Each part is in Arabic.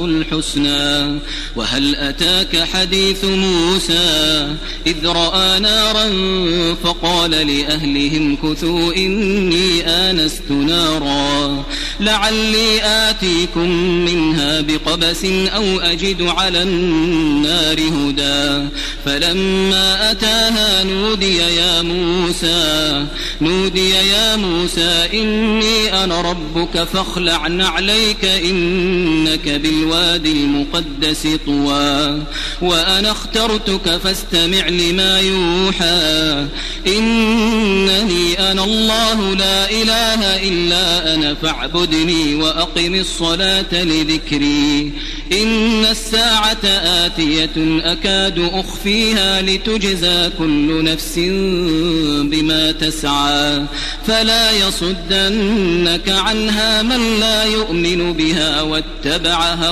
الحسنى. وهل أتاك حديث موسى؟ إذ رأى نارا فقال لأهلهم كثوا إني آنست نارا. لعلي آتيكم منها بقبس أو أجد على النار هدى. فلما أتاها نودي يا موسى نودي يا موسى إني أنا ربك فاخلع نعليك إنك بالوادي المقدس طوى وأنا اخترتك فاستمع لما يوحى. إنني أنا الله لا إله إلا أنا فاعبدني وأقم الصلاة لذكري. إن الساعة آتية أكاد أخفيها لتجزى كل نفس بما تسعى. فلا يصدنك عنها من لا يؤمن بها واتبع هواه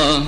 嗯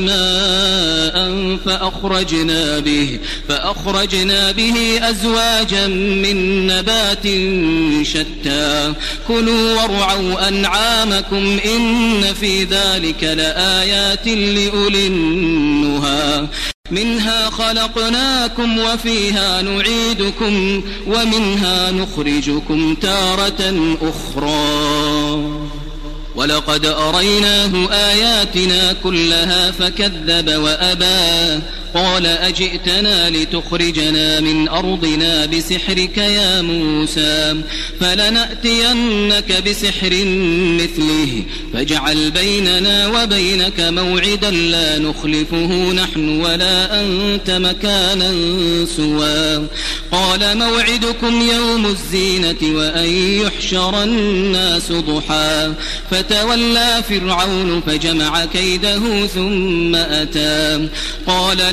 ماء فأخرجنا به فأخرجنا به أزواجا من نبات شتى كلوا وارعوا أنعامكم إن في ذلك لآيات لأولي النهى منها خلقناكم وفيها نعيدكم ومنها نخرجكم تارة أخرى ولقد أريناه آياتنا كلها فكذب وأبى قال أجئتنا لتخرجنا من أرضنا بسحرك يا موسى فلنأتينك بسحر مثله فاجعل بيننا وبينك موعدا لا نخلفه نحن ولا أنت مكانا سوى. قال موعدكم يوم الزينة وأن يحشر الناس ضحى. فتولى فرعون فجمع كيده ثم أتى. قال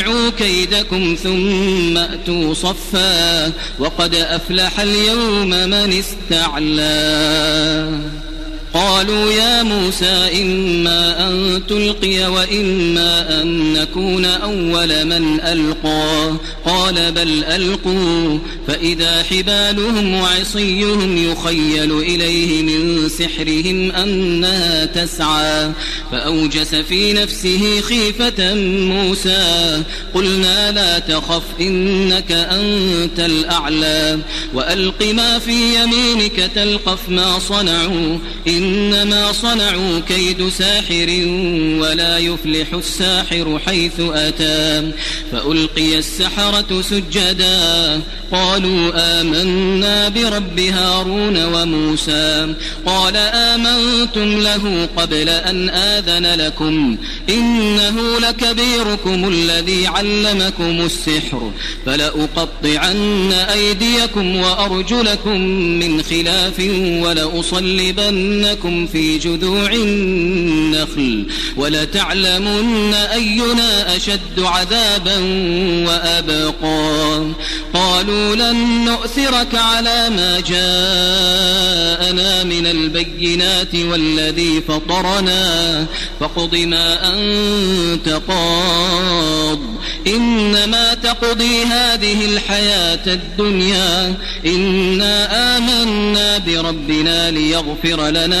كيدكم ثم أتوا صفا وقد أفلح اليوم من استعلى. قالوا يا موسى إما أن تلقي وإما أن نكون أول من ألقى. قال بل ألقوا. فإذا حبالهم وعصيهم يخيل إليه من سحرهم أنها تسعى. فأوجس في نفسه خيفة موسى. قلنا لا تخف إنك أنت الأعلى. وألق ما في يمينك تلقف ما صنعوا. إنما صنعوا كيد ساحر ولا يفلح الساحر حيث أتى. فألقي السحرة سجدا. قالوا آمنا برب هارون وموسى. قال آمنتم له قبل أن آذن لكم. إنه لكبيركم الذي علمكم السحر. فلأقطعن أيديكم وأرجلكم من خلاف ولأصلبنكم في جذوع النخل ولتعلمن أينا أشد عذابا وأبقى. قالوا لن نؤثرك على ما جاءنا من البينات والذي فطرنا. فاقض ما أنت قاض. إنما تقضي هذه الحياة الدنيا. إنا آمنا بربنا ليغفر لنا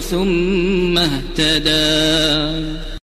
ثم اهتدى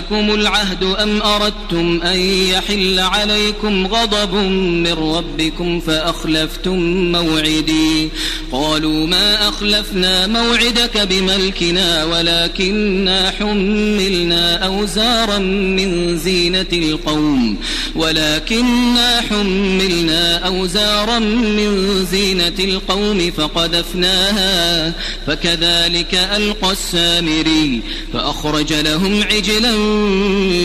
عليكم العهد أم أردتم أن يحل عليكم غضب من ربكم فأخلفتم موعدي؟ قالوا ما أخلفنا موعدك بملكنا ولكننا حملنا أوزارا من زينة القوم ولكننا حملنا أوزارا من زينة القوم فقذفناها فكذلك ألقى السامري فأخرج لهم عجلا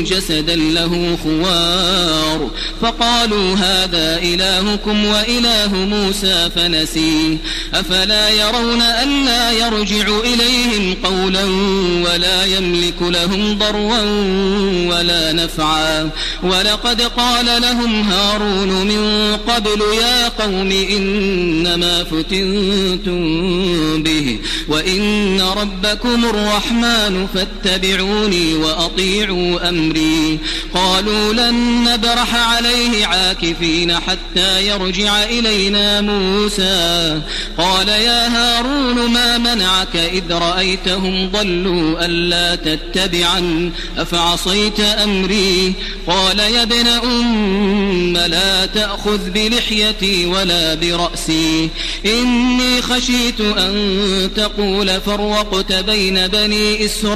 جسدا له خوار فقالوا هذا إلهكم وإله موسى فنسيه أفلا يرون ألا يرجع إليهم قولا ولا يملك لهم ضرا ولا نفعا ولقد قال لهم هارون من قبل يا قوم إنما فتنتم به وإن ربكم الرحمن فاتبعوني وأطيعوا أطيعوا أمري. قالوا لن نبرح عليه عاكفين حتى يرجع إلينا موسى. قال يا هارون ما منعك إذ رأيتهم ضلوا ألا تتبعا أفعصيت أمري؟ قال يا ابن أم لا تأخذ بلحيتي ولا برأسي. إني خشيت أن تقول فرقت بين بني إسرائيل.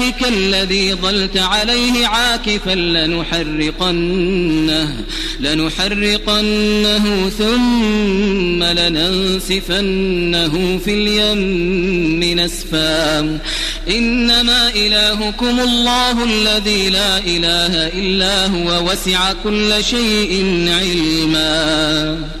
إلهك الذي ظلت عليه عاكفا لنحرقنه لنحرقنه ثم لننسفنه في اليم نسفا. إنما إلهكم الله الذي لا إله إلا هو وسع كل شيء علما.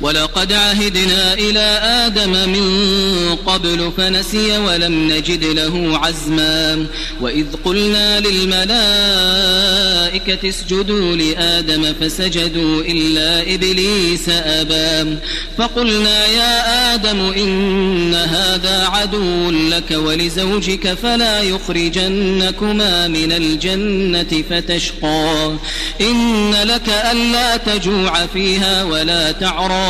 ولقد عهدنا إلى آدم من قبل فنسي ولم نجد له عزما وإذ قلنا للملائكة اسجدوا لآدم فسجدوا إلا إبليس أبا فقلنا يا آدم إن هذا عدو لك ولزوجك فلا يخرجنكما من الجنة فتشقى إن لك ألا تجوع فيها ولا تعرى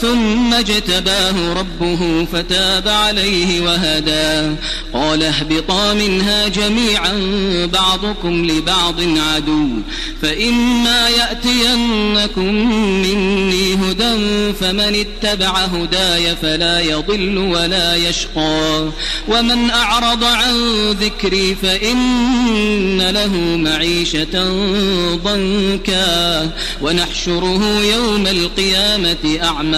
ثم اجتباه ربه فتاب عليه وهدى. قال اهبطا منها جميعا بعضكم لبعض عدو فإما يأتينكم مني هدى فمن اتبع هداي فلا يضل ولا يشقى. ومن أعرض عن ذكري فإن له معيشة ضنكا. ونحشره يوم القيامة أعمى